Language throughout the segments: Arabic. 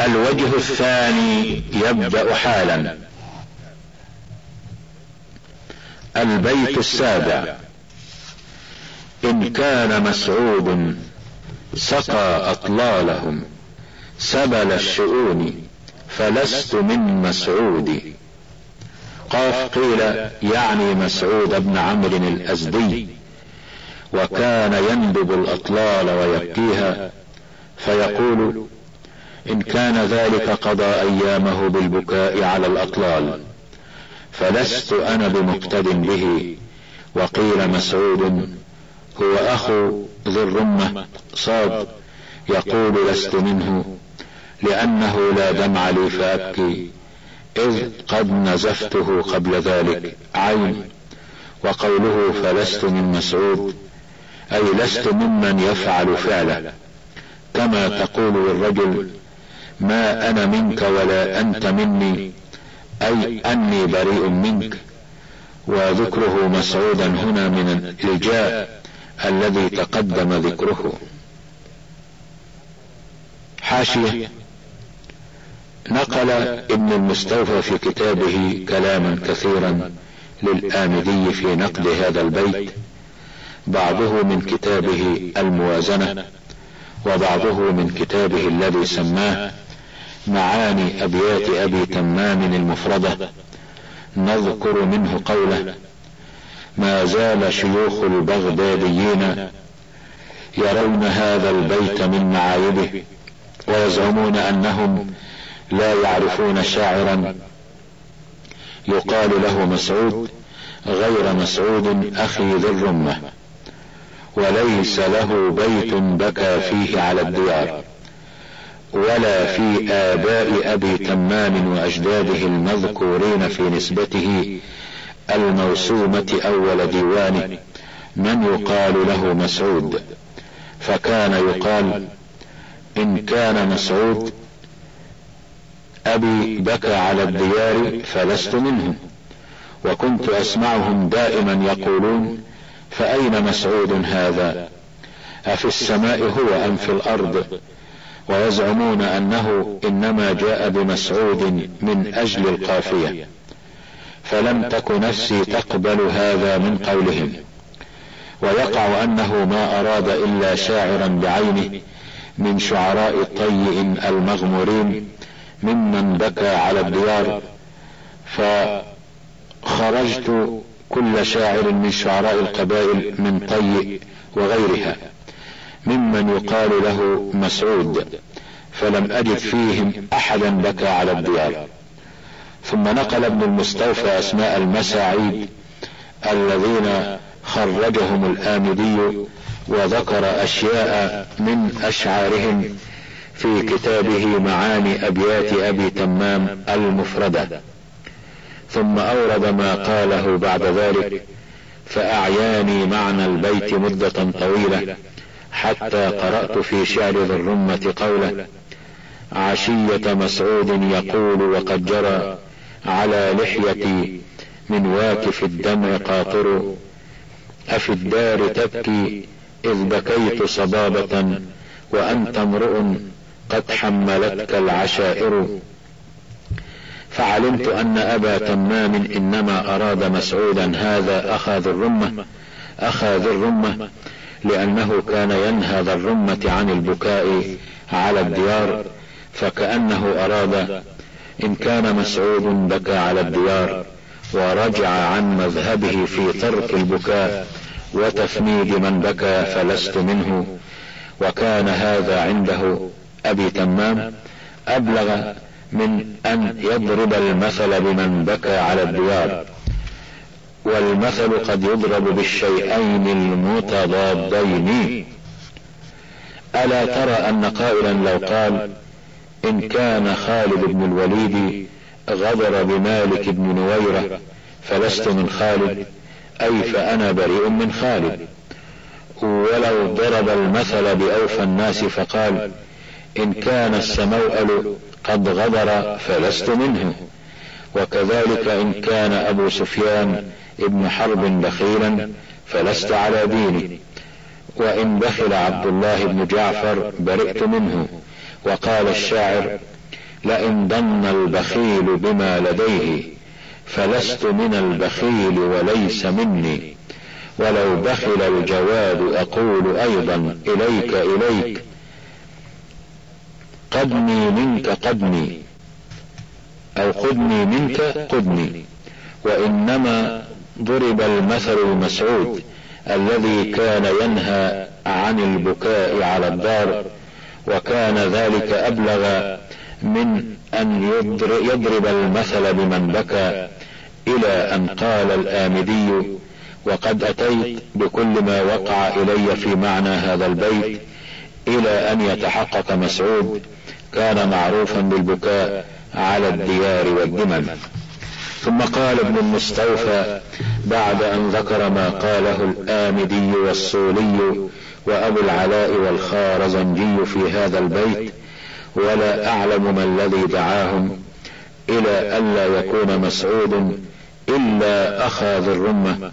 الوجه الثاني يبدأ حالا. البيت السابع. إن كان مسعود سقى أطلالهم سبل الشؤون فلست من مسعود. قاف قيل يعني مسعود بن عمرو الأزدي وكان يندب الأطلال ويبكيها فيقول إن كان ذلك قضى أيامه بالبكاء على الأطلال. فلست أنا بمقتد به. وقيل مسعود هو أخو ذي الرمة صاد يقول لست منه لأنه لا دمع لي فأبكي إذ قد نزفته قبل ذلك عين. وقوله فلست من مسعود أي لست ممن يفعل فعله. كما تقول للرجل ما أنا منك ولا أنت مني أي أني بريء منك. وذكره مسعودا هنا من الجاء الذي تقدم ذكره. حاشية. نقل ابن المستوفى في كتابه كلاما كثيرا للآمدي في نقد هذا البيت. بعضه من كتابه الموازنة وبعضه من كتابه الذي سماه معاني أبيات أبي تمام المفردة نذكر منه قوله ما زال شيوخ البغداديين يرون هذا البيت من معايبه ويزعمون أنهم لا يعرفون شاعرا. يقال له مسعود غير مسعود أخي ذي الرمة وليس له بيت بكى فيه على الديار. ولا في آباء أبي تمام وأجداده المذكورين في نسبته الموسومة أول ديوان من يقال له مسعود. فكان يقال إن كان مسعود أبي بكى على الديار فلست منهم. وكنت أسمعهم دائما يقولون فأين مسعود هذا؟ أفي السماء هو أم في الأرض؟ ويزعمون أنه إنما جاء بمسعود من أجل القافية. فلم تك نفسي تقبل هذا من قولهم. ويقع أنه ما أراد إلا شاعرا بعينه من شعراء الطيء المغمورين ممن بكى على الديار. فخرجت كل شاعر من شعراء القبائل من طيء وغيرها. ممن يقال له مسعود فلم أجد فيهم أحدا بكى على الديار. ثم نقل ابن المستوفى أسماء المساعيد الذين خرجهم الآمدي وذكر أشياء من أشعارهم في كتابه معاني أبيات أبي تمام المفردة. ثم أورد ما قاله بعد ذلك فأعياني معنى البيت مدة طويلة حتى قرأت في شعر ذي الرمة قوله عشية مسعود يقول وقد جرى على لحيتي من واكف الدمع قاطر أفي الدار تبكي إذ بكيت صبابة وأنت امرؤ قد حملتك العشائر. فعلمت أن أبا تمام إنما أراد مسعودا هذا أخا ذي الرمة أخا ذي الرمة لأنه كان ينهى ذا الرمة عن البكاء على الديار فكأنه أراد إن كان مسعود بكى على الديار ورجع عن مذهبه في ترك البكاء وتفنيد من بكى فلست منه. وكان هذا عنده أبي تمام أبلغ من أن يضرب المثل بمن بكى على الديار. والمثل قد يضرب بالشيئين المتضادين. ألا ترى أن قائلا لو قال إن كان خالد بن الوليد غدر بمالك بن نويرة فلست من خالد أي فأنا بريء من خالد. ولو ضرب المثل بأوفى الناس فقال إن كان السموأل قد غدر فلست منه. وكذلك إن كان أبو سفيان ابن حرب بخيلا فلست على ديني. وإن بخل عبد الله بن جعفر برئت منه. وقال الشاعر لئن ضن البخيل بما لديه فلست من البخيل وليس مني. ولو بخل الجواد أقول أيضا إليك إليك. قدني منك قدني. أو قدني منك قدني وإنما ضرب المثل المسعود الذي كان ينهى عن البكاء على الدار وكان ذلك أبلغ من أن يضرب المثل بمن بكى إلى أن قال الآمدي وقد أتيت بكل ما وقع إلي في معنى هذا البيت إلى أن يتحقق مسعود كان معروفا بالبكاء على الديار والدمن ثم قال ابن المستوفى بعد أن ذكر ما قاله الآمدي والصولي وأبو العلاء والخارزنجي في هذا البيت ولا أعلم ما الذي دعاهم إلى الا يكون مسعود إلا أخا ذي الرمة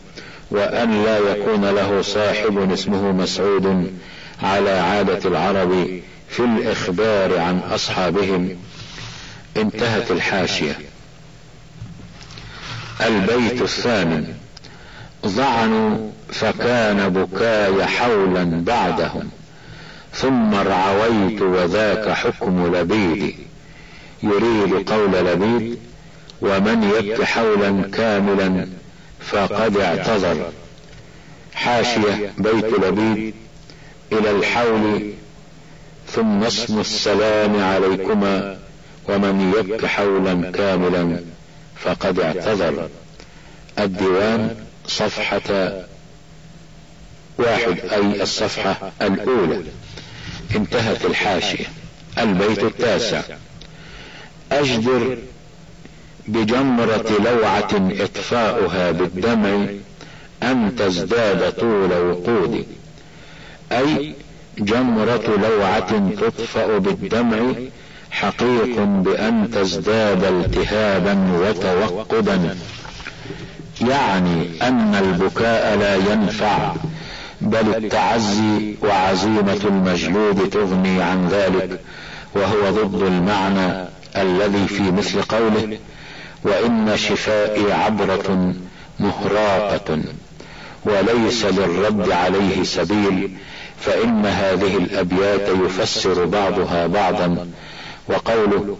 وأن لا يكون له صاحب اسمه مسعود على عادة العرب في الإخبار عن أصحابهم. انتهت الحاشية. البيت الثامن. ضعنوا فكان بكاي حولا بعدهم. ثم ارعويت وذاك حكم لبيد. يريد قول لبيد ومن يبك حولا كاملا فقد اعتذر. حاشية بيت لبيد إلى الحول. ثم اسم السلام عليكما ومن يبك حولا كاملا فقد اعتذر. الديوان صفحة واحد أي الصفحة الأولى. انتهت الحاشية. البيت التاسع. اجدر بجمرة لوعة إطفاؤها بالدمع ان تزداد طول وقود. أي جمرة لوعة تطفأ بالدمع حقيق بأن تزداد التهابا وتوقدا. يعني أن البكاء لا ينفع بل التعزي وعزيمة المجلود تغني عن ذلك وهو ضد المعنى الذي في مثل قوله وإن شفائي عبرة مهراقة وليس للرد عليه سبيل فإن هذه الأبيات يفسر بعضها بعضا. وقوله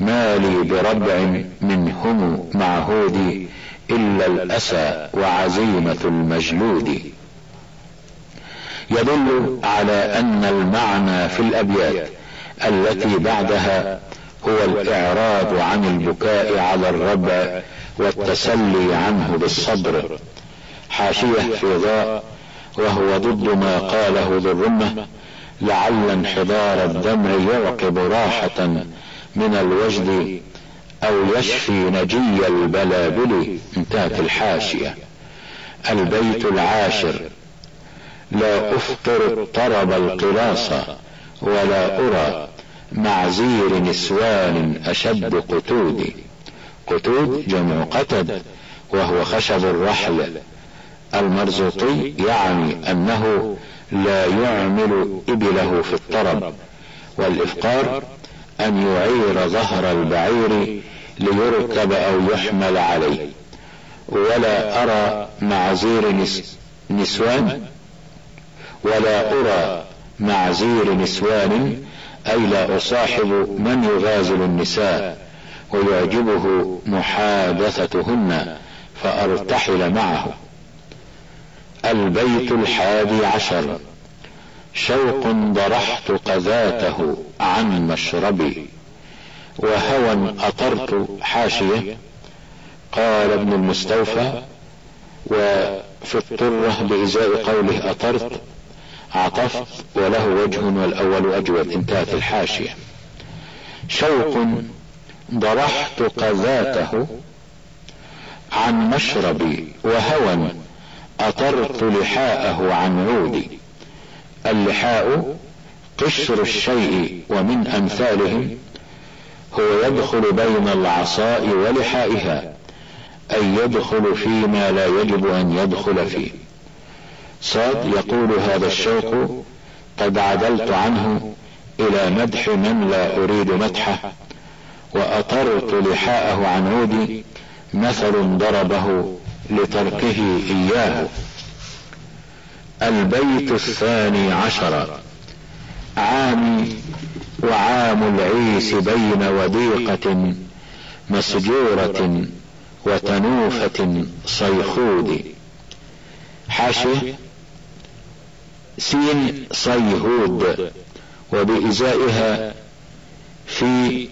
ما لي بربع منهم معهود إلا الأسى وعزيمة المجلود. يدل على أن المعنى في الأبيات التي بعدها هو الإعراض عن البكاء على الربع والتسلي عنه بالصبر. حاشية في ضاء وهو ضد ما قاله ذو الرمة لعل انحدار الدمع يعقب راحة من الوجد أو يشفي نجي البلابل انتهت الحاشية. البيت العاشر. لا أفطر طرب القلاص ولا أرى معزير نسوان أشد قتود. قتود جمع قتد وهو خشب الرحل. المرزوطي يعني أنه لا يعمل إبله في الطرب. والافقار أن يعير ظهر البعير ليركب أو يحمل عليه. ولا أرى معزير نسوان ولا أرى معزير نسوان أي لا أصاحب من يغازل النساء ويعجبه محادثتهن فأرتحل معه. البيت الحادي عشر. شوق ضرحت قذاته عن مشربي. وهوى أطرت حاشية. قال ابن المستوفى وفي الطرة بإزاء قوله أطرت عطفت وله وجه والأول أجود انتهت الحاشية. شوق ضرحت قذاته عن مشربي وهوى أطرت لحاءه عن عودي. اللحاء قشر الشيء ومن أمثالهم هو يدخل بين العصاء ولحائها أي يدخل فيما لا يجب أن يدخل فيه. صاد يقول هذا الشوق قد عدلت عنه إلى مدح من لا أريد مدحه وأطرت لحاءه عن عودي مثل ضربه لتركه إياه. البيت الثاني عشر. عامي وعام العيس بين وضيقة مسجورة وتنوفة صيخود. حاشية. سين صيهود. وبإزائها في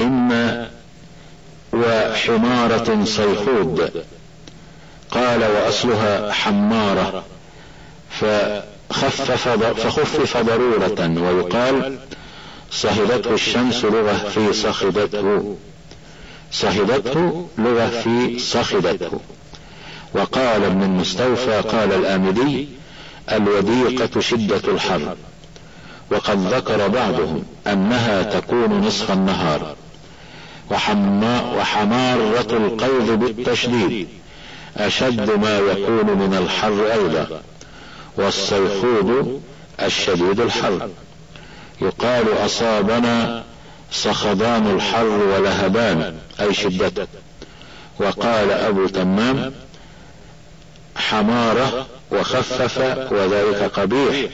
إما وحمارة صيخود قال وأصلها حمارة. فخفف فخفف ضرورة ويقال صهدته الشمس لغة في صخدته صهدته لغة في صخدته وقال ابن المستوفى قال الآمدي الوديقة شدة الحر. وقد ذكر بعضهم أنها تكون نصف النهار. وحمارة القيظ بالتشديد. أشد ما يكون من الحر أيضا. والصيخود الشديد الحر. يقال أصابنا صخبان الحر ولهبان أي شدته وقال أبو تمام حمارة وخفف وذلك قبيح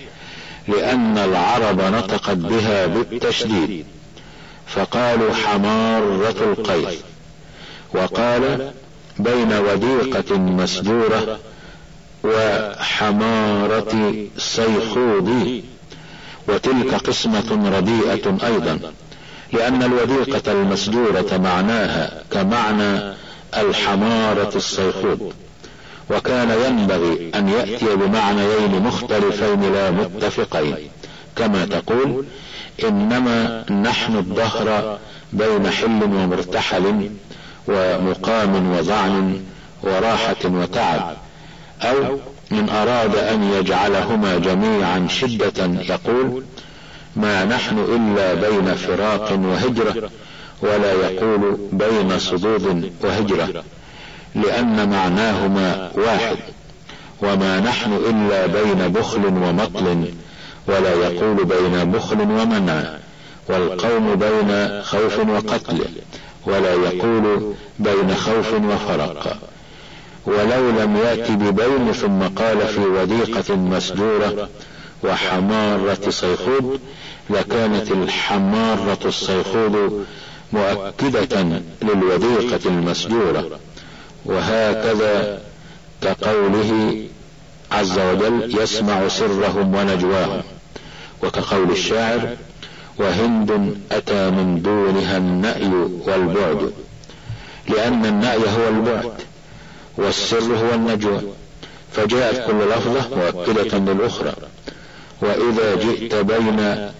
لأن العرب نطقت بها بالتشديد. فقالوا حمارة القيس وقال بين وديقة مسدورة وحمارة سيخوض وتلك قسمة رديئة أيضا لأن الوديقة المسدورة معناها كمعنى الحمارة الصيخوض وكان ينبغي أن يأتي بمعنيين مختلفين لا متفقين. كما تقول إنما نحن الدهر بين حل ومرتحل ومقام وضعن وراحة وتعب. أو من أراد أن يجعلهما جميعا شدة يقول ما نحن إلا بين فراق وهجرة ولا يقول بين صدود وهجرة لأن معناهما واحد. وما نحن إلا بين بخل ومطل ولا يقول بين بخل ومنع والقوم بين خوف وقتل ولا يقول بين خوف وفرق. ولو لم يأت ببين ثم قال في وثيقة مسدورة وحمارة صيخود لكانت الحمارة الصيخود مؤكدة للوثيقة المسدورة وهكذا كقوله عز وجل يسمع سرهم ونجواهم. وكقول الشاعر وهند أتى من دونها النأي والبعد لأن النأي هو البعد والسر هو النجوى. فجاءت كل لفظة مؤكدة للأخرى. وإذا جئت بين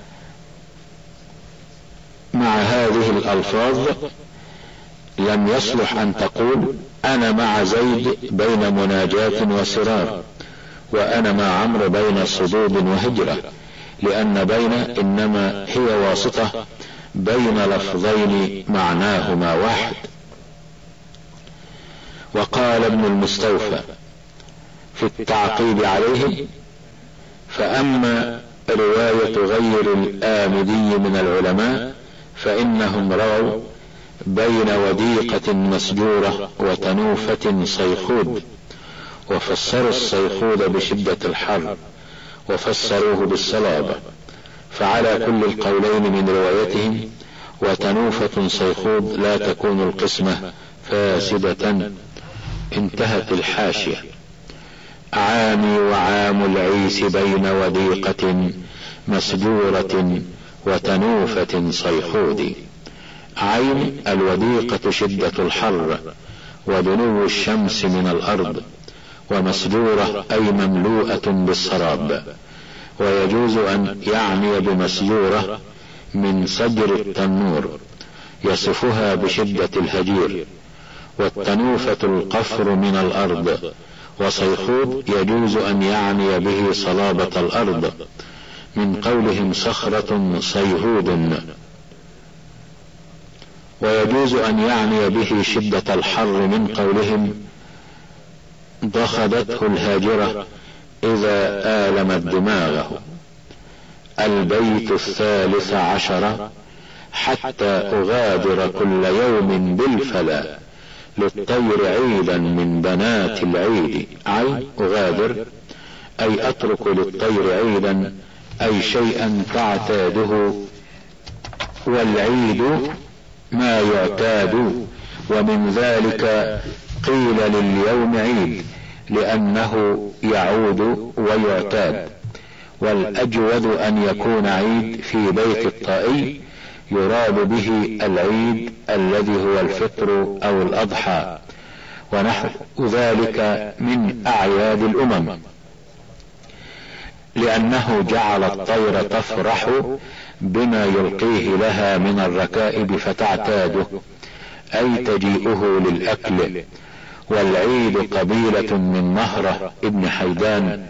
مع هذه الألفاظ لم يصلح أن تقول أنا مع زيد بين مناجاة وسرار وأنا مع عمرو بين صدود وهجرة. لأن بين إنما هي واسطة بين لفظين معناهما واحد. وقال ابن المستوفى في التعقيب عليه فأما رواية غير الآمدي من العلماء فإنهم رووا بين وديقة مسجورة وتنوفة صيخود وفسروا الصيخود بشدة الحر وفسروه بالصلابة. فعلى كل القولين من روايتهم وتنوفة صيخود لا تكون القسمة فاسدة انتهت الحاشية. عامي وعام العيس بين وضيقة مسجورة وتنوفة صيحود عين الوضيقة شدة الحر ودنو الشمس من الأرض. ومسجورة أي مملوءة بالسراب. ويجوز أن يعني بمسجورة من سجر التنور يصفها بشدة الهجير. والتنوفة القفر من الأرض. وصيخوب يجوز أن يعني به صلابة الأرض. من قولهم صخرة صيهود. ويجوز أن يعني به شدة الحر من قولهم ضخدته الهاجرة إذا آلمت دماغه البيت الثالث عشر حتى أغادر كل يوم بالفلا للطير عيدا من بنات العيد. أي أغادر؟ أي أترك للطير عيدا. أي شيئا تعتاده. والعيد ما يعتاد. ومن ذلك قيل لليوم عيد. لأنه يعود ويعتاد. والأجود أن يكون عيد في بيت الطائي يراد به العيد الذي هو الفطر أو الأضحى. ونحو ذلك من أعياد الأمم. لأنه جعل الطير تفرح بما يلقيه لها من الركائب فتعتاده. أي تجيئه للأكل. والعيد قبيلة من نهرة ابن حيدان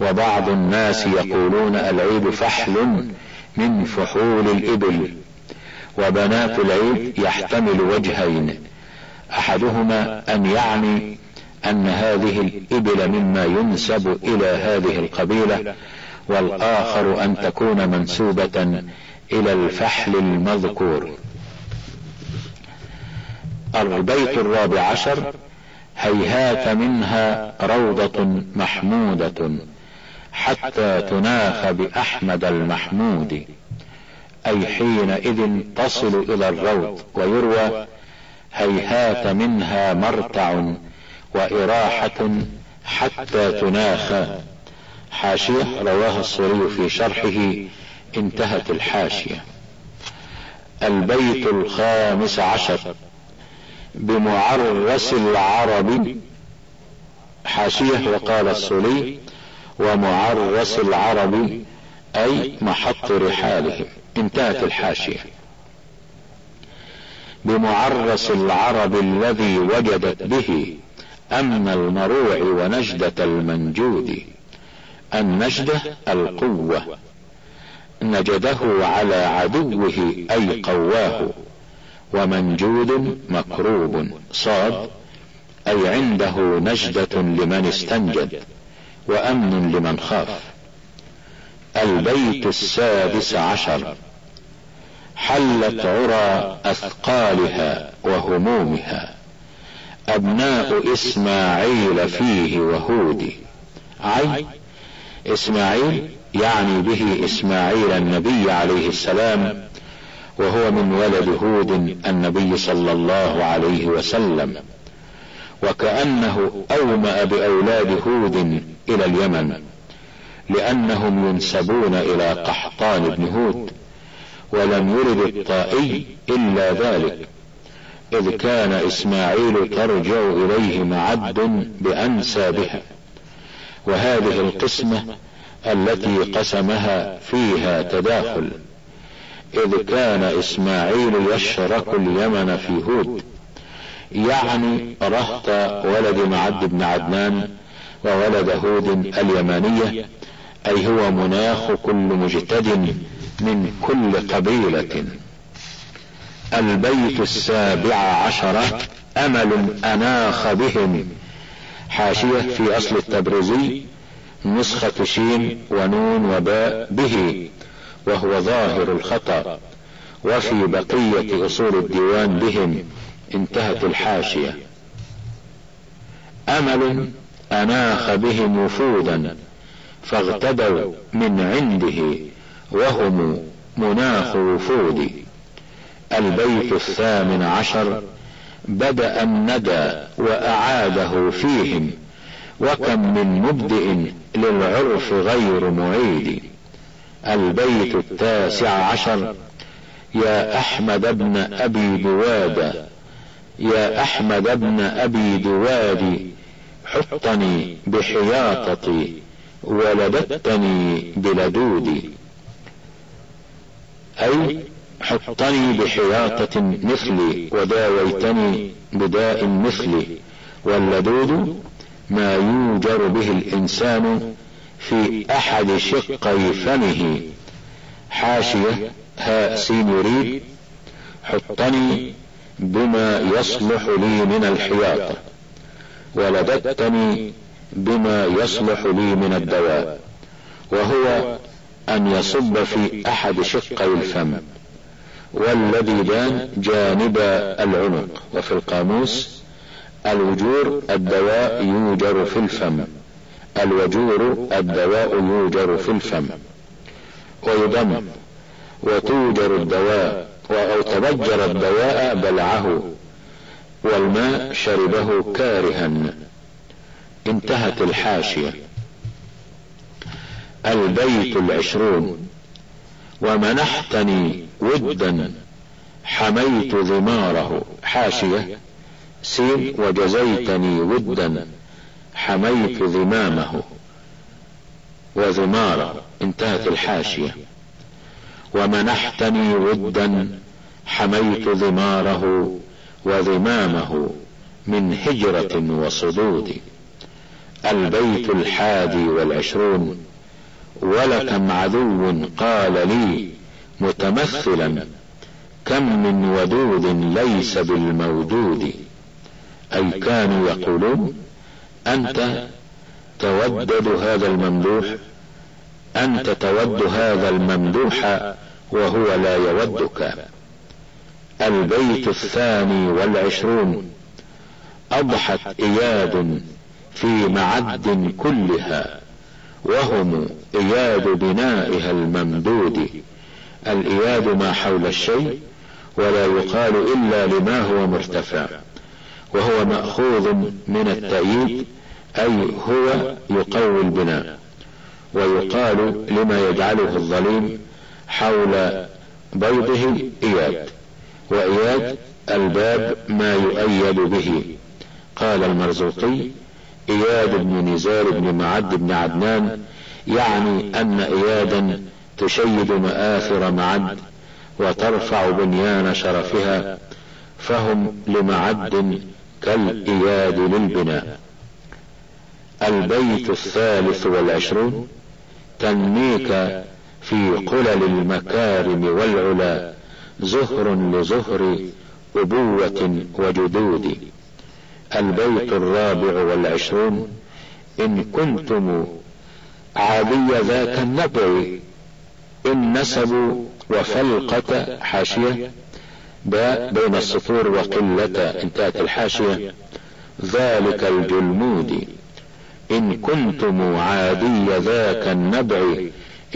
وبعض الناس يقولون العيد فحل من فحول الإبل. وبنات العيد يحتمل وجهين أحدهما أن يعني أن هذه الإبل مما ينسب إلى هذه القبيلة والآخر أن تكون منسوبة إلى الفحل المذكور. البيت الرابع عشر هيهات منها روضة محمودة حتى تناخ بأحمد المحمود. أي حينئذ تصل إلى الروض ويروى هيهات منها مرتع وإراحة حتى تناخ. حاشية رواه الصوري في شرحه انتهت الحاشية. البيت الخامس عشر. بمعرس العرب حاشية وقال الصلي ومعرس العرب أي محط رحالهم. انتهت الحاشية. بمعرس العرب الذي وجدت به أمن المروع ونجدة المنجود النجدة القوة. نجده على عدوه أي قواه. ومنجود مكروب صاد أي عنده نجدة لمن استنجد وأمن لمن خاف. البيت السادس عشر. حلت عرى أثقالها وهمومها. أبناء إسماعيل فيه وهود عي إسماعيل يعني به إسماعيل النبي عليه السلام وهو من ولد هود النبي صلى الله عليه وسلم. وكأنه أومأ بأولاد هود إلى اليمن لأنهم ينسبون إلى قحطان بن هود ولم يرد الطائي إلا ذلك إذ كان إسماعيل ترجع إليه معد بأنسابها وهذه القسمة التي قسمها فيها تداخل. إذ كان إسماعيل يشرك اليمن في هود. يعني رهط ولد معد بن عدنان وولد هود اليمانية أي هو مناخ كل مجتد من كل قبيلة. البيت السابع عشرة أمل أناخ بهم. حاشية في أصل التبرزي نسخة شين ونون وباء به. وهو ظاهر الخطأ وفي بقية أصول الديوان بهم انتهت الحاشية. أمل أناخ بهم وفودا فاغتدوا من عنده وهم مناخ وفود. البيت الثامن عشر بدأ الندى وأعاده فيهم وكم من مبدئ للعرف غير معيد. البيت التاسع عشر. يا أحمد بن أبي دواد يا أحمد بن أبي دواد حطني بحياطتي ولدتني بلدودي أي حطني بحياطة مثلي وداويتني بداء مثلي. واللدود ما يوجر به الإنسان في أحد شقي فمه. حاشية هاء سين يريد. حطني بما يصلح لي من الحياطة ولدتني بما يصلح لي من الدواء. وهو أن يصب في أحد شقي الفم. واللبيدان جانب العنق. وفي القاموس الوجور الدواء يوجر في الفم. الوجور الدواء يوجر في الفم. ويضم. وتوجر الدواء. أو تبجر الدواء بلعه. والماء شربه كارها. انتهت الحاشية. البيت العشرون. ومنحتني ودا. حميت ضماره حاشية. سين وجزيتني ودا. حميت ضمامه وضماره انتهت الحاشية. ومنحتني ودا حميت ضماره وضمامه من هجرة وصدود. البيت الحادي والعشرون ولكم عدو قال لي متمثلا كم من ودود ليس بالمودود. أي كانوا يقولون؟ أنت تودد هذا الممدوح أنت تود هذا الممدوح وهو لا يودك. البيت الثاني والعشرون أضحت إياد في معد كلها وهم إياد بنائها الممدود. الإياد ما حول الشيء ولا يقال إلا لما هو مرتفع. وهو مأخوذ من التأييد أي هو يقوي البناء. ويقال لما يجعله الظليم حول بيضه إياد. وإياد الباب ما يؤيد به. قال المرزوقي إياد بن نزار بن معد بن عدنان يعني أن إيادا تشيد مآثر معد وترفع بنيان شرفها فهم لمعد كالإياد للبناء البيت الثالث والعشرون تنميك في قلل المكارم والعلا. زهر لزهر أبوة وجدود. البيت الرابع والعشرون إن كنتم عادي ذاك النبع إن نسبوا وفلقة حاشية. بين السطور وقلة انتهت الحاشية. ذلك الجلمود. إن كنتم عادي ذاك النبع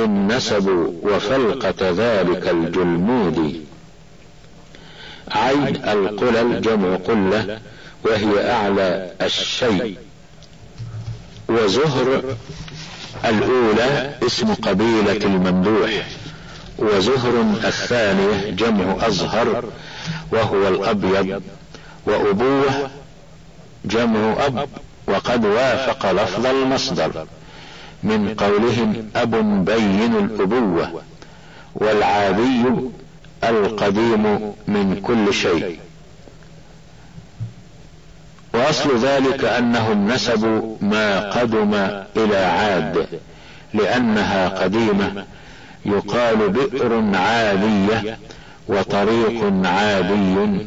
إن نسبوا وفلقة ذلك الجلمود. عين القلل جمع قلة وهي أعلى الشيء. وزهر الأولى اسم قبيلة الممدوح. وزهر الثانية جمع أزهر وهو الأبيض. وأبوة جمع أب وقد وافق لفظ المصدر. من قولهم أب بين الأبوة والعادي القديم من كل شيء. وأصل ذلك انهم نسبوا ما قدم إلى عاد لأنها قديمة يقال بئر عاديه وطريق عادي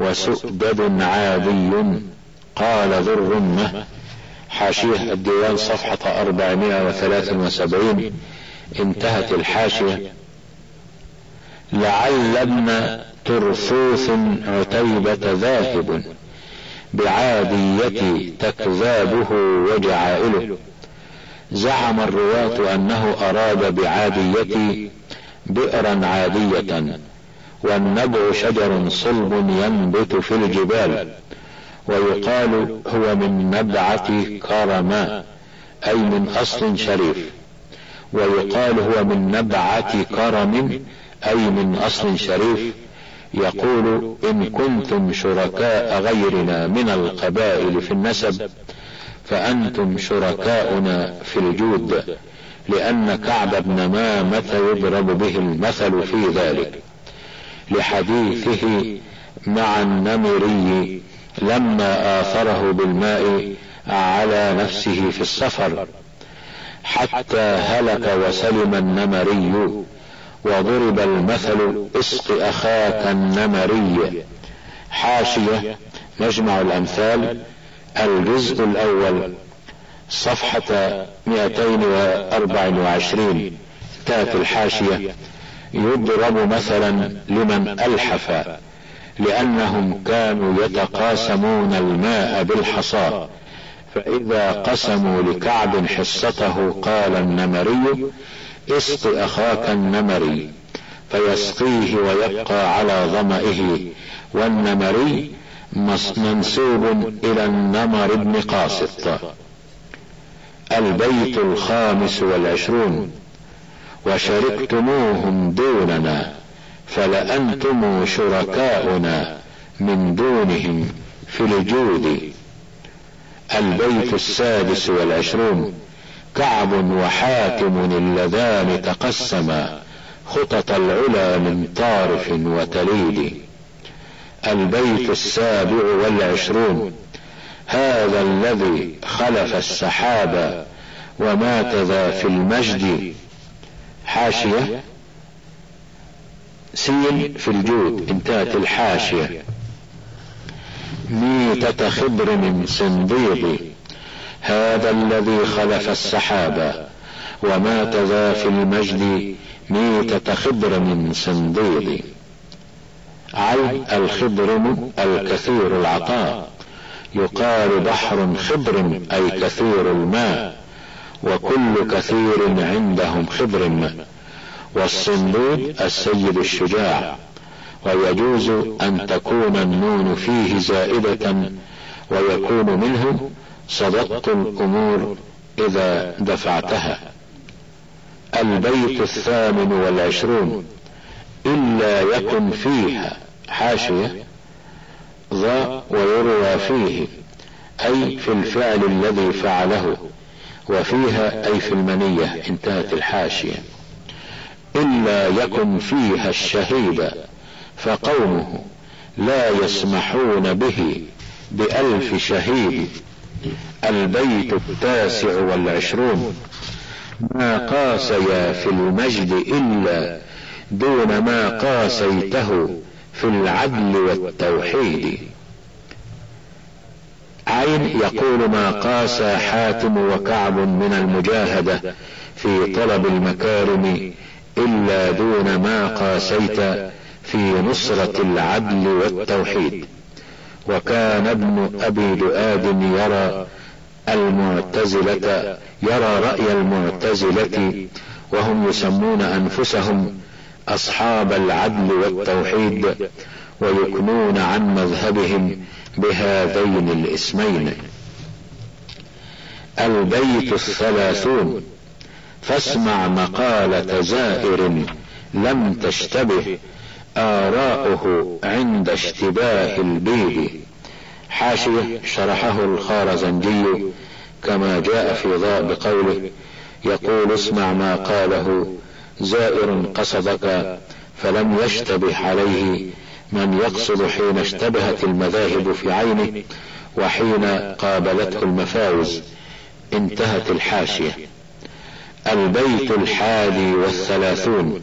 وسؤدد عادي قال ذو الرمة حاشية الديوان صفحة 473 انتهت الحاشية. لعل ابن ترثوث عتيبة ذاهب بعادية تكذابه وجعائله. زعم الرواة أنه أراد بعادية بئرا عادية والنبع شجر صلب ينبت في الجبال ويقال هو من نبعة كرما أي من أصل شريف ويقال هو من نبعة كرم أي من أصل شريف يقول إن كنتم شركاء غيرنا من القبائل في النسب. فأنتم شركاؤنا في الجود لأن كعب بن مامة يضرب به المثل في ذلك. لحديثه مع النمري لما آثره بالماء على نفسه في السفر حتى هلك وسلم النمري وضرب المثل اسق أخاك النمري حاشية مجمع الأمثال الجزء الأول صفحة 224 انتهت الحاشية. يضرب مثلا لمن ألحف لأنهم كانوا يتقاسمون الماء بالحصى. فإذا قسموا لكعب حصته قال النمري اسق أخاك النمري. فيسقيه ويبقى على ظمئه. والنمري منسوب إلى النمر بن قاسط. البيت الخامس والعشرون. وشركتموهم دوننا فلأنتم شركاؤنا من دونهم في الجود. البيت السادس والعشرون. كعب وحاتم اللذان تقسما خطط العلا من طارف وتليد. البيت السابع والعشرون. هذا الذي خلف السحاب ومات ذا في المجد. حاشية. سين في الجود. انتهت الحاشية. ميتة خبر من صنديد هذا الذي خلف السحاب ومات ذا في المجد. ميتة خبر من صنديد عين الخضرم الكثير العطاء. يقال بحر خضر أي كثير الماء. وكل كثير عندهم خضر والصندود السيد الشجاع. ويجوز أن تكون النون فيه زائدة. ويكون منه صدقت الأمور إذا دفعتها. البيت الثامن والعشرون. إلا يكن فيها حاشية ضاء ويروى فيه أي في الفعل الذي فعله وفيها أي في المنية انتهت الحاشية. إلا يكن فيها الشهيد فقومه لا يسمحون به بألف شهيد. البيت التاسع والعشرون. ما قاسيا في المجد إلا دون ما قاسيته في العدل والتوحيد. عين يقول ما قاسى حاتم وكعب من المجاهدة في طلب المكارم إلا دون ما قاسيت في نصرة العدل والتوحيد. وكان ابن أبي دؤاد يرى المعتزلة يرى رأي المعتزلة وهم يسمون أنفسهم أصحاب العدل والتوحيد ويكنون عن مذهبهم بهذين الاسمين. البيت الثلاثون. فاسمع مقالة زائر لم تشتبه آراؤه عند اشتباه البيد حاشية شرحه الخارزنجي كما جاء في ضاء بقوله يقول اسمع ما قاله زائر قصدك فلم يشتبه عليه من يقصد حين اشتبهت المذاهب في عينه وحين قابلته المفاوز انتهت الحاشية. البيت الحادي والثلاثون.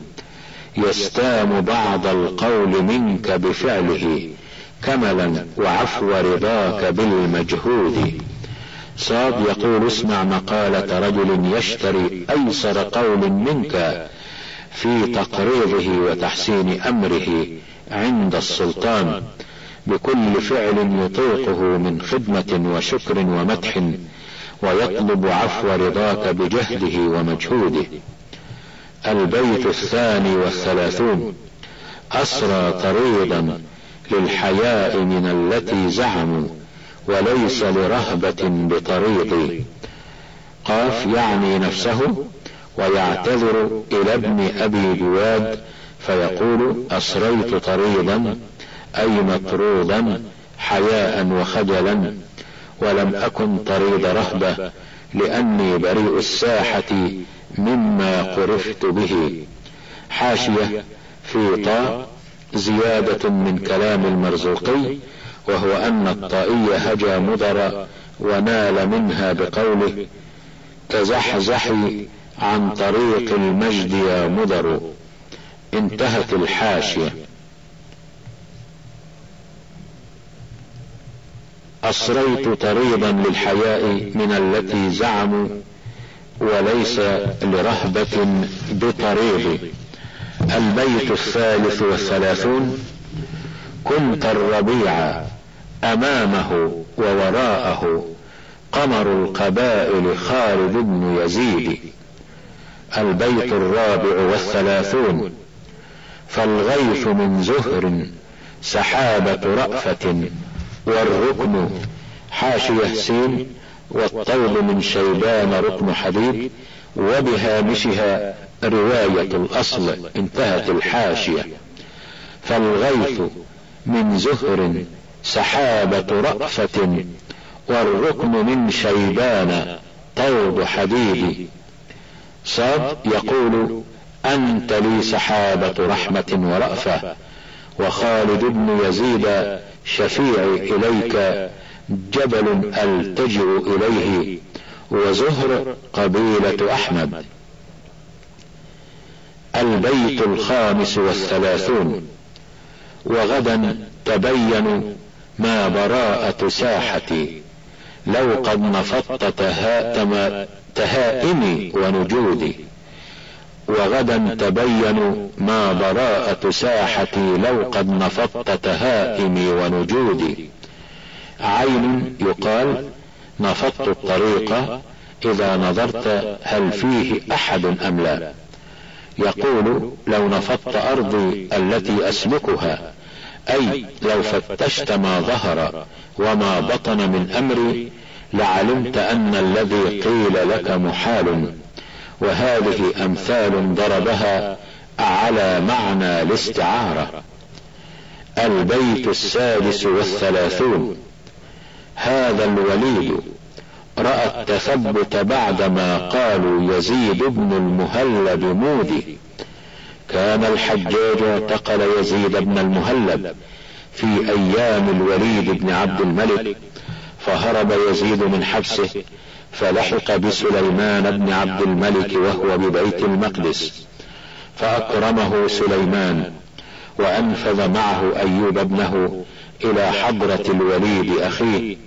يستام بعض القول منك بفعله كملا وعفو رضاك بالمجهود. صاد يقول اسمع مقالة رجل يشتري أيسر قول منك في تقريضه وتحسين أمره عند السلطان بكل فعل يطيقه من خدمة وشكر ومدح ويطلب عفو رضاك بجهده ومجهوده. البيت الثاني والثلاثون أسرى طريدا للحياء من التي زعموا وليس لرهبة بطريق قاف يعني نفسه؟ ويعتذر إلى ابن أبي جواد فيقول أسريت طريدا أي مطرودا حياء وخجلا ولم أكن طريد رهبة لأني بريء الساحة مما قرفت به. حاشية في طاء زيادة من كلام المرزوقي وهو أن الطائي هجا مضر ونال منها بقوله تزحزحي عن طريق المجد يا مضر. انتهت الحاشية. أسريت طريضا للحياء من التي زعموا وليس لرهبة بطريض البيت الثالث والثلاثون كنت الربيع أمامه ووراءه قمر القبائل خالد بن يزيد. البيت الرابع والثلاثون. فالغيث من زهر سحابة رأفة والركن حاشية سين والطول من شيبان ركن حديد وبهامشها رواية الأصل انتهت الحاشية. فالغيث من زهر سحابة رأفة والركن من شيبان طود حديد. صاد يقول أنت لي سحابة رحمة ورأفة وخالد بن يزيد شفيعي إليك جبل ألتجئ إليه وزهر قبيلة أحمد. البيت الخامس والثلاثون. وغدا تبين ما براءة ساحتي لو قد نفضت تهائمي ونجودي. وغدا تبين ما براءة ساحتي لو قد نفضت تهائمي ونجودي. عين يقال نفضت الطريق إذا نظرت هل فيه أحد أم لا. يقول لو نفضت أرضي التي أسلكها أي لو فتشت ما ظهر وما بطن من أمري لعلمت أن الذي قيل لك محال وهذه أمثال ضربها على معنى الاستعارة. البيت السادس والثلاثون. هذا الوليد رأى التثبت بعدما قالوا يزيد بن المهلب مودي. كان الحجاج اعتقل يزيد بن المهلب في أيام الوليد بن عبد الملك. فهرب يزيد من حبسه فلحق بسليمان بن عبد الملك وهو ببيت المقدس فأكرمه سليمان وأنفذ معه أيوب ابنه إلى حضرة الوليد أخيه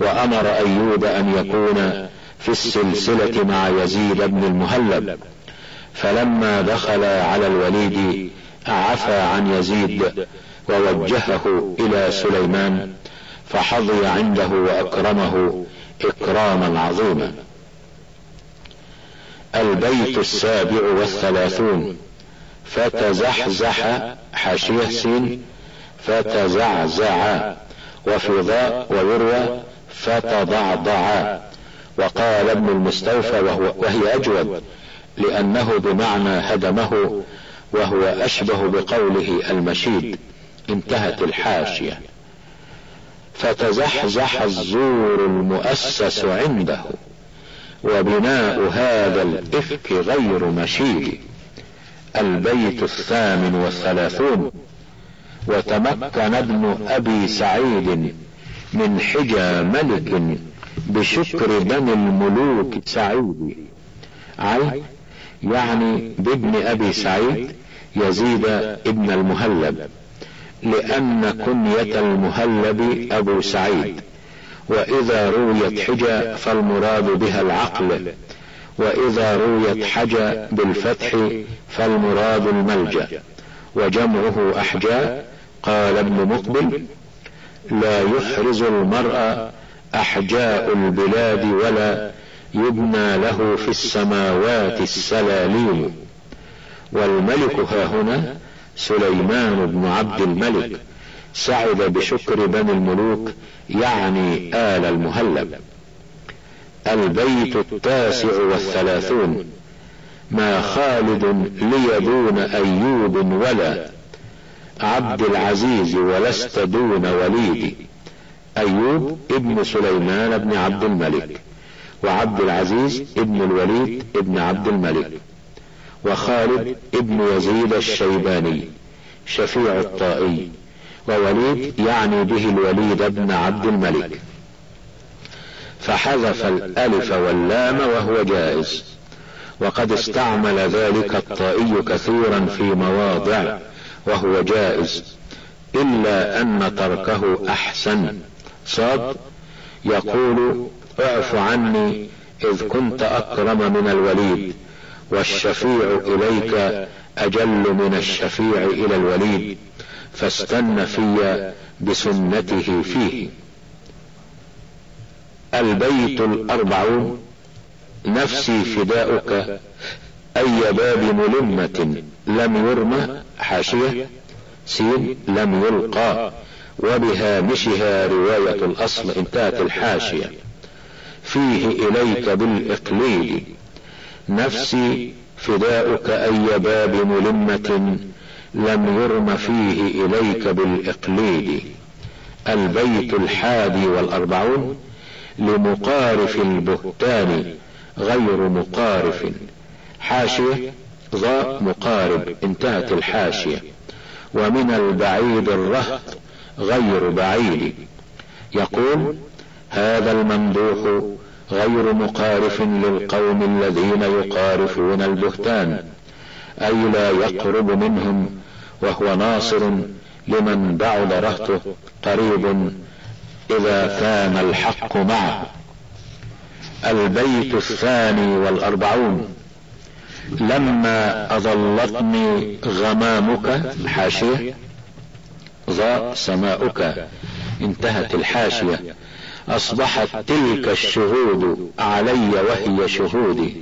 وأمر أيوب أن يكون في السلسلة مع يزيد بن المهلب. فلما دخل على الوليد عفى عن يزيد ووجهه إلى سليمان فحظي عنده وأكرمه إكراما عظيما. البيت السابع والثلاثون. فتزحزح حاشية سين فتزعزع وفي ضاء ويروى فتضعضع. وقال ابن المستوفى وهو وهي أجود لأنه بمعنى هدمه وهو أشبه بقوله المشيد انتهت الحاشية. فتزحزح الزور المؤسس عنده وبناء هذا الإفك غير مشيد البيت الثامن والثلاثون. وتمكن ابن أبي سعيد من حجى ملك بشكر بني الملوك سعيد. عي يعني بابن أبي سعيد يزيد ابن المهلب. لأن كنية المهلب أبو سعيد. وإذا رويت حجى فالمراد بها العقل. وإذا رويت حجى بالفتح فالمراد الملجأ. وجمعه احجاء قال ابن مقبل لا يحرز المرء أحجاء البلاد ولا يبنى له في السماوات السلاليم. والملك ها هنا سليمان بن عبد الملك سعد بشكر بني الملوك يعني آل المهلب. البيت التاسع والثلاثون. ما خالد لي دون أيوب ولا عبد العزيز ولست دون وليد. أيوب ابن سليمان بن عبد الملك وعبد العزيز ابن الوليد ابن عبد الملك. وخالد ابن يزيد الشيباني شفيع الطائي ووليد يعني به الوليد بن عبد الملك. فحذف الألف واللام وهو جائز. وقد استعمل ذلك الطائي كثيرا في مواضع وهو جائز إلا أن تركه أحسن. صاد يقول اعف عني إذ كنت أكرم من الوليد. والشفيع إليك أجل من الشفيع إلى الوليد فاستن في بسنته فيه. البيت الأربعون نفسي فداؤك أي باب ملمة لم يرمى حاشية سين لم يلقى وبهامشها رواية الأصل انتهت الحاشية. فيه إليك بالإقليل. نفسي فداؤك أي باب ملمة لم يرم فيه إليك بالإقليل البيت الحادي والأربعون لمقارف البهتان غير مقارف. حاشية ضاء مقارب انتهت الحاشية. ومن البعيد الرهط غير بعيد. يقول هذا الممدوح غير مقارف للقوم الذين يقارفون البهتان أي لا يقرب منهم وهو ناصر لمن بعد رهته قريب إذا كان الحق معه. البيت الثاني والأربعون لما أظلتني غمامك حاشية ظاء سماؤك انتهت الحاشية. أصبحت تلك الشهود علي وهي شهودي.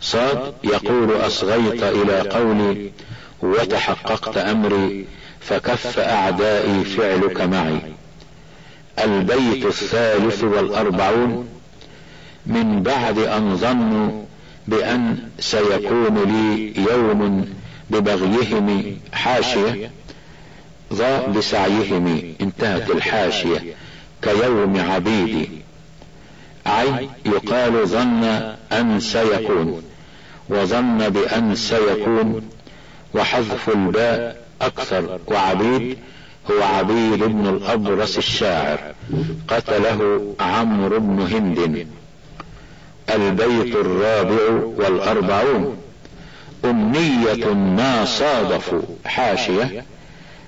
صاد يقول أصغيت إلى قولي وتحققت أمري فكف أعدائي فعلك معي. البيت الثالث والأربعون. من بعد أن ظنوا بأن سيكون لي يوم ببغيهم حاشية ضاء بسعيهم انتهت الحاشية. كيوم عبيدي عين يقال ظن أن سيكون. وظن بأن سيكون. وحذف الباء أكثر. وعبيد هو عبيد بن الابرس الشاعر. قتله عمرو بن هند. البيت الرابع والأربعون. امنية ما صادفوا. حاشية.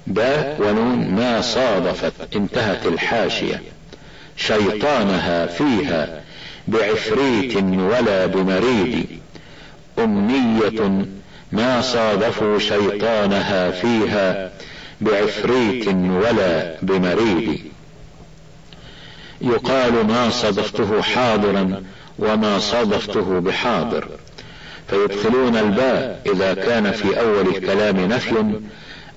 باء ونون ما صادفت انتهت الحاشية. شيطانها فيها بعفريت ولا بمريد. أمنية ما صادفوا شيطانها فيها بعفريت ولا بمريد. يقال ما صدفته حاضرا وما صادفته بحاضر. فيدخلون الباء إذا كان في أول الكلام نفي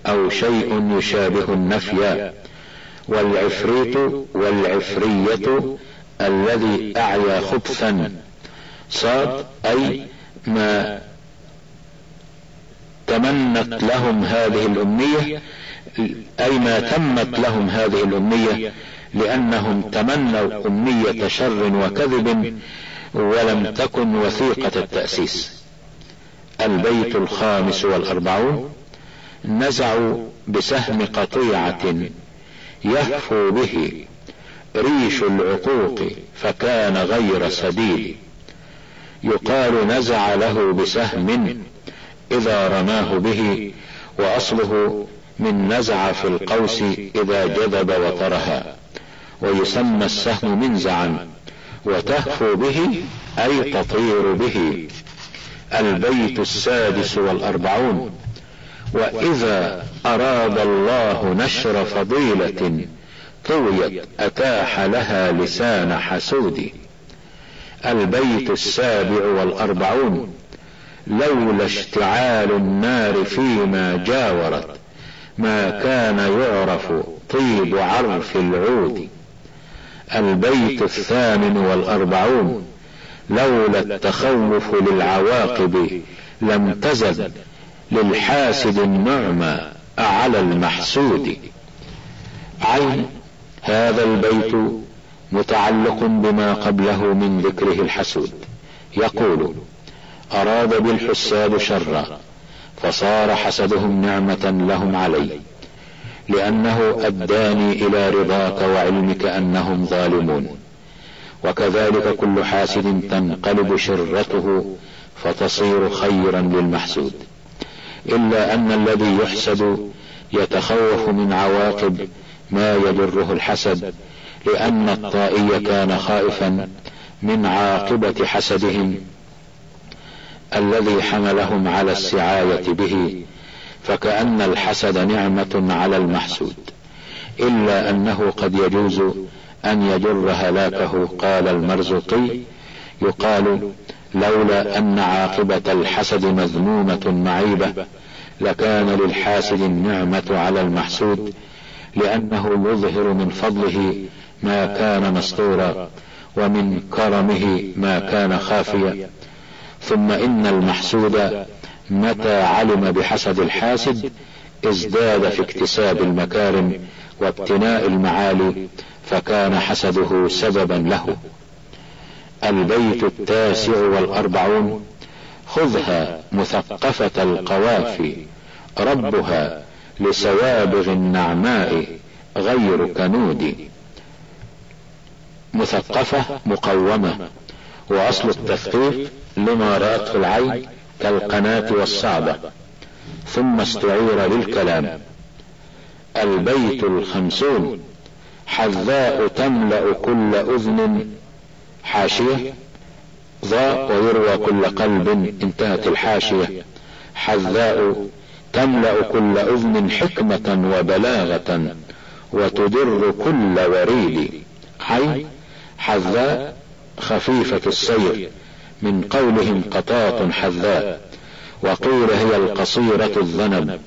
أو شيء يشابه النفي. والعفريت والعفرية الذي اعيا خبثا. صاد أي ما تمنت لهم هذه الامنية أي ما تمت لهم هذه الامنية لأنهم تمنوا امنية شر وكذب ولم تكن وثيقة التأسيس. البيت الخامس والأربعون. نزعوا بسهم قطيعة يهفو به ريش العقوق فكان غير سديد يقال نزع له بسهم إذا رماه به وأصله من نزع في القوس إذا جذب وطرها. ويسمى السهم منزعا وتهفو به أي تطير به. البيت السادس والأربعون. وإذا أراد الله نشر فضيلة طويت أتاح لها لسان حسود. البيت السابع والأربعون لولا اشتعال النار فيما جاورت ما كان يعرف طيب عرف العود. البيت الثامن والأربعون لولا التخوف للعواقب لم تزد للحاسد النعمى على المحسود. عين هذا البيت متعلق بما قبله من ذكره الحسود. يقول أراد بالحساد شرا فصار حسدهم نعمة لهم علي لأنه أداني إلى رضاك وعلمك أنهم ظالمون. وكذلك كل حاسد تنقلب شرته فتصير خيرا للمحسود. إلا أن الذي يحسد يتخوف من عواقب ما يضره الحسد لأن الطائي كان خائفا من عاقبة حسدهم الذي حملهم على السعاية به فكأن الحسد نعمة على المحسود. إلا أنه قد يجوز أن يجر هلاكه قال المرزقي يقال لولا أن عاقبة الحسد مذمومة معيبة لكان للحاسد النعمة على المحسود لأنه يظهر من فضله ما كان مستورا ومن كرمه ما كان خافيا. ثم إن المحسود متى علم بحسد الحاسد ازداد في اكتساب المكارم وابتناء المعالي فكان حسده سببا له. البيت التاسع والأربعون خذها مثقفة القوافي ربها لسوابغ النعماء غير كنود. مثقفة مقومة وأصل التثقيف لما رأته العين كالقناة والصعبة. ثم استعير للكلام. البيت الخمسون حذاء تملأ كل أذن حاشية ضاء ويروى كل قلب انتهت الحاشية. حذاء تملأ كل أذن حكمة وبلاغة وتدر كل وريد. عين حذاء خفيفة السير. من قولهم قطاط حذاء وقيل هي القصيرة الذنب.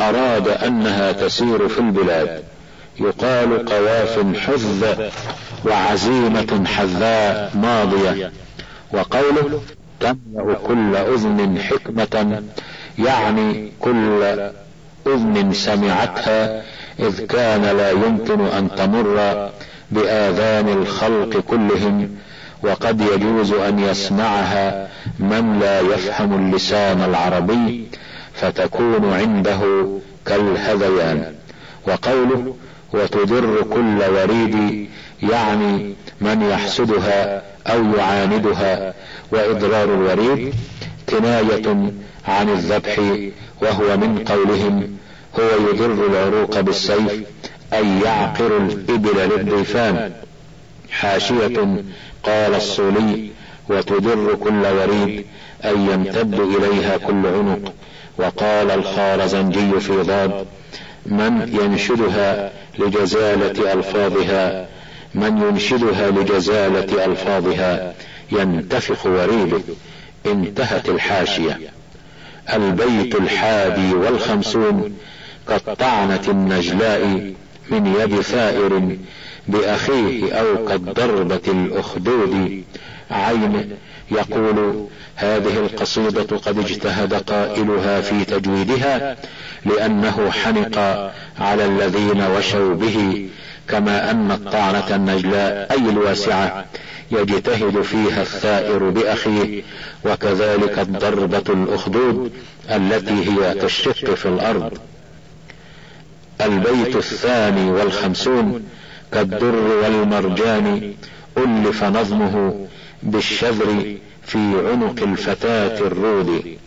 أراد أنها تسير في البلاد. يقال قواف حذ وعزيمة حذاء ماضية. وقوله تملأ كل أذن حكمة يعني كل أذن سمعتها إذ كان لا يمكن أن تمر بآذان الخلق كلهم وقد يجوز أن يسمعها من لا يفهم اللسان العربي فتكون عنده كالهذيان. وقوله وتدر كل وريد يعني من يحسدها أو يعاندها. وإضرار الوريد كناية عن الذبح وهو من قولهم هو يضر العروق بالسيف أي يعقر الإبل للضيفان. حاشية قال الصولي وتدر كل وريد أي يمتد إليها كل عنق. وقال الخارزنجي في ضاد من ينشدها لجزالة ألفاظها من ينشدها لجزالة ألفاظها ينتفخ وريده انتهت الحاشية. البيت الحادي والخمسون كالطعنة النجلاء من يد ثائر بأخيه أو كالضربة الأخدود. عين يقول هذه القصيدة قد اجتهد قائلها في تجويدها لأنه حنق على الذين وشوا به كما أن الطعنة النجلاء أي الواسعة يجتهد فيها الثائر بأخيه وكذلك الضربة الأخدود التي هي تشق في الأرض. البيت الثاني والخمسون كالدر والمرجان ألف نظمه بالشذر في عنق الفتاة الرود.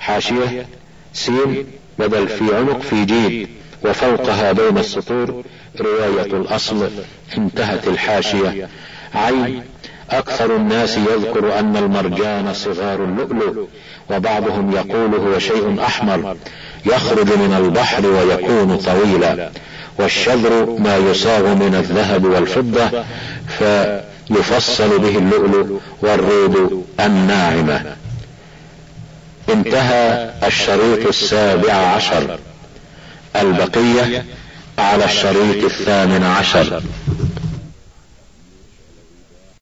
حاشية سين بدل في عنق في جيد. وفوقها بين السطور رواية الأصل انتهت الحاشية. عين أكثر الناس يذكر أن المرجان صغار اللؤلؤ وبعضهم يقول هو شيء أحمر يخرج من البحر ويكون طويلا. والشذر ما يصاغ من الذهب والفضة فيفصل به اللؤلؤ والرود الناعمة. انتهى الشريط السابع عشر. البقية على الشريط الثامن عشر.